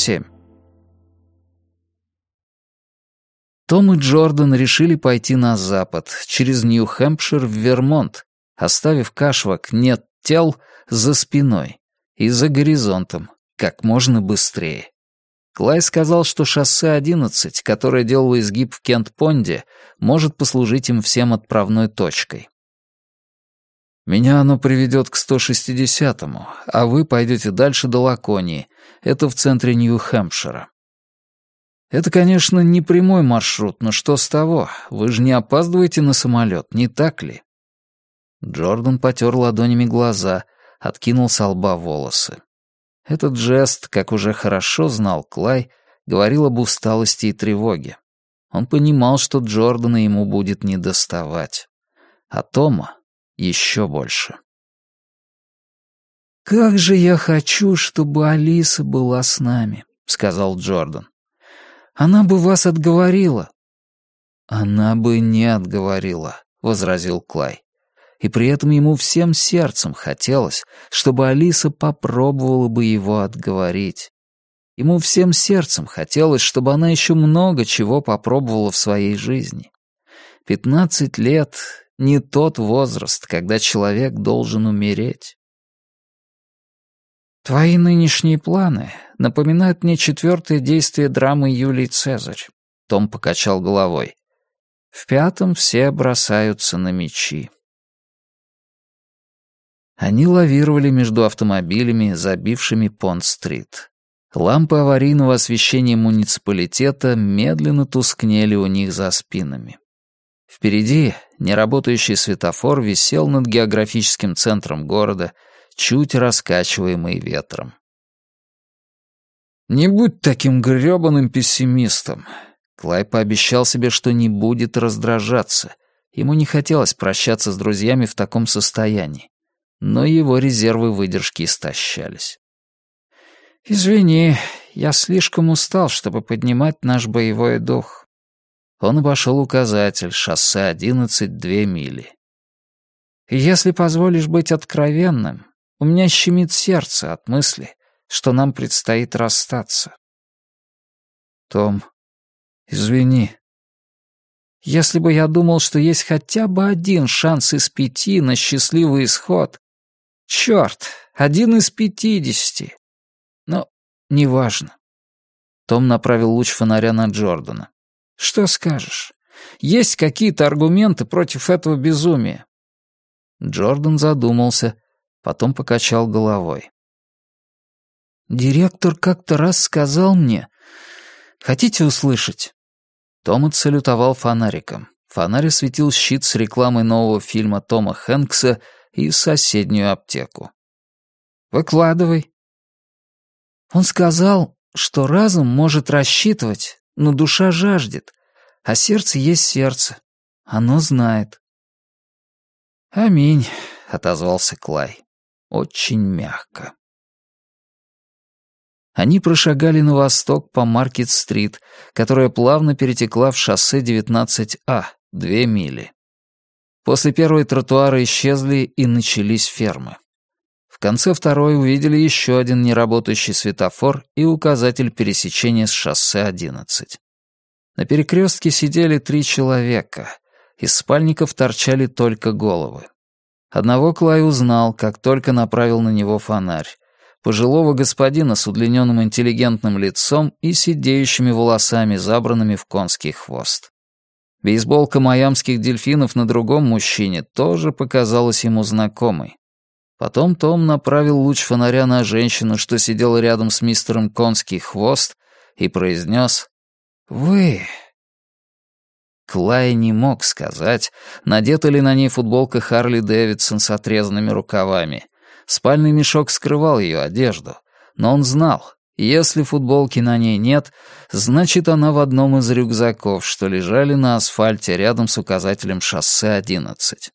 7. Том и Джордан решили пойти на запад, через Нью-Хэмпшир в Вермонт, оставив Кашвак «нет тел» за спиной и за горизонтом, как можно быстрее. Клай сказал, что шоссе 11, которое делало изгиб в Кент-Понде, может послужить им всем отправной точкой. «Меня оно приведет к 160-му, а вы пойдете дальше до Лаконии. Это в центре Нью-Хэмпшира». «Это, конечно, не прямой маршрут, но что с того? Вы же не опаздываете на самолет, не так ли?» Джордан потер ладонями глаза, откинул с лба волосы. Этот жест, как уже хорошо знал Клай, говорил об усталости и тревоге. Он понимал, что Джордана ему будет недоставать. А Тома еще больше. «Как же я хочу, чтобы Алиса была с нами», — сказал Джордан. «Она бы вас отговорила». «Она бы не отговорила», — возразил Клай и при этом ему всем сердцем хотелось, чтобы Алиса попробовала бы его отговорить. Ему всем сердцем хотелось, чтобы она еще много чего попробовала в своей жизни. Пятнадцать лет — не тот возраст, когда человек должен умереть. «Твои нынешние планы напоминают мне четвертое действие драмы Юлий Цезарь», — Том покачал головой. «В пятом все бросаются на мечи». Они лавировали между автомобилями, забившими Понт-стрит. Лампы аварийного освещения муниципалитета медленно тускнели у них за спинами. Впереди неработающий светофор висел над географическим центром города, чуть раскачиваемый ветром. «Не будь таким грёбаным пессимистом!» Клай пообещал себе, что не будет раздражаться. Ему не хотелось прощаться с друзьями в таком состоянии но его резервы выдержки истощались. «Извини, я слишком устал, чтобы поднимать наш боевой дух». Он обошел указатель «Шоссе 11, две мили». «Если позволишь быть откровенным, у меня щемит сердце от мысли, что нам предстоит расстаться». «Том, извини». «Если бы я думал, что есть хотя бы один шанс из пяти на счастливый исход, Черт, один из пятидесяти. Но неважно. Том направил луч фонаря на Джордана. Что скажешь? Есть какие-то аргументы против этого безумия? Джордан задумался, потом покачал головой. Директор как-то раз сказал мне... Хотите услышать? Том отсалютовал фонариком. Фонарь осветил щит с рекламой нового фильма Тома Хэнкса и соседнюю аптеку. «Выкладывай». Он сказал, что разум может рассчитывать, но душа жаждет, а сердце есть сердце. Оно знает. «Аминь», — отозвался Клай. Очень мягко. Они прошагали на восток по Маркет-стрит, которая плавно перетекла в шоссе 19А, две мили. После первой тротуара исчезли и начались фермы. Конце второй увидели еще один неработающий светофор и указатель пересечения с шоссе 11. На перекрестке сидели три человека. Из спальников торчали только головы. Одного Клай узнал, как только направил на него фонарь. Пожилого господина с удлиненным интеллигентным лицом и сидеющими волосами, забранными в конский хвост. Бейсболка майамских дельфинов на другом мужчине тоже показалась ему знакомой. Потом Том направил луч фонаря на женщину, что сидела рядом с мистером Конский хвост, и произнес «Вы». Клай не мог сказать, надета ли на ней футболка Харли Дэвидсон с отрезанными рукавами. Спальный мешок скрывал ее одежду, но он знал, если футболки на ней нет, значит, она в одном из рюкзаков, что лежали на асфальте рядом с указателем шоссе 11.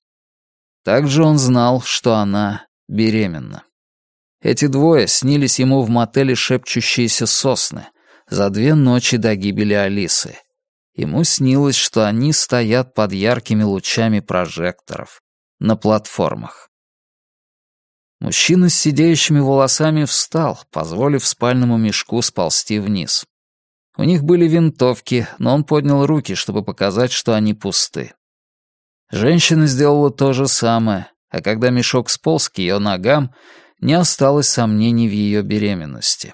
Также он знал, что она беременна. Эти двое снились ему в мотеле «Шепчущиеся сосны» за две ночи до гибели Алисы. Ему снилось, что они стоят под яркими лучами прожекторов на платформах. Мужчина с сидеющими волосами встал, позволив спальному мешку сползти вниз. У них были винтовки, но он поднял руки, чтобы показать, что они пусты. Женщина сделала то же самое, а когда мешок сполз к ее ногам, не осталось сомнений в ее беременности.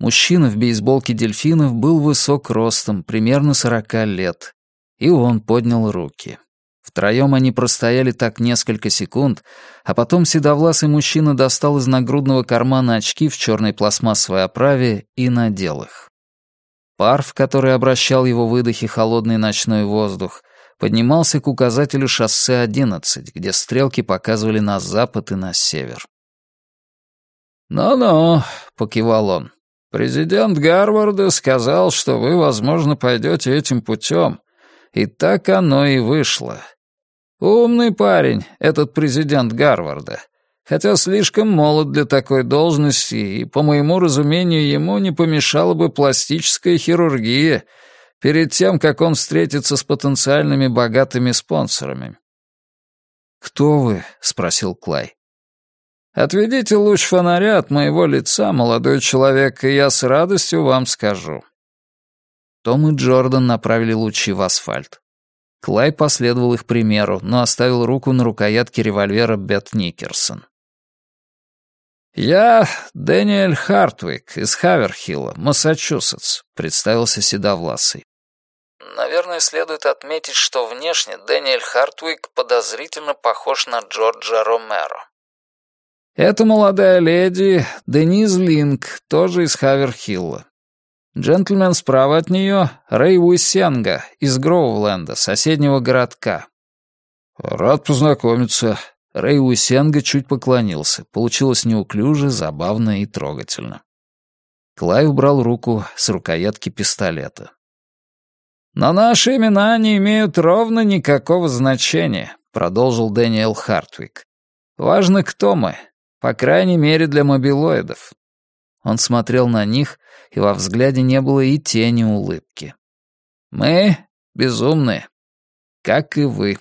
Мужчина в бейсболке дельфинов был высок ростом, примерно сорока лет, и он поднял руки. Втроем они простояли так несколько секунд, а потом седовласый мужчина достал из нагрудного кармана очки в черной пластмассовой оправе и надел их. Пар, в который обращал его выдохи холодный ночной воздух, поднимался к указателю шоссе 11, где стрелки показывали на запад и на север. «Ну-ну», — покивал он, — «президент Гарварда сказал, что вы, возможно, пойдете этим путем, и так оно и вышло. Умный парень, этот президент Гарварда. Хотя слишком молод для такой должности, и, по моему разумению, ему не помешала бы пластическая хирургия перед тем, как он встретится с потенциальными богатыми спонсорами. «Кто вы?» — спросил Клай. «Отведите луч фонаря от моего лица, молодой человек, и я с радостью вам скажу». Том и Джордан направили лучи в асфальт. Клай последовал их примеру, но оставил руку на рукоятке револьвера Бет Никерсон. «Я Дэниэль Хартвик из Хаверхилла, Массачусетс», — представился Седовласый. Наверное, следует отметить, что внешне Дэниэль Хартвик подозрительно похож на Джорджа Ромеро. Это молодая леди Дениз Линк, тоже из Хаверхилла. Джентльмен справа от нее — Рэй Уисенга из Гроувленда, соседнего городка. «Рад познакомиться». Рэй Уисенга чуть поклонился. Получилось неуклюже, забавно и трогательно. Клай убрал руку с рукоятки пистолета. «Но наши имена не имеют ровно никакого значения», — продолжил Дэниел Хартвик. «Важно, кто мы, по крайней мере для мобилоидов. Он смотрел на них, и во взгляде не было и тени улыбки. «Мы безумные, как и вы».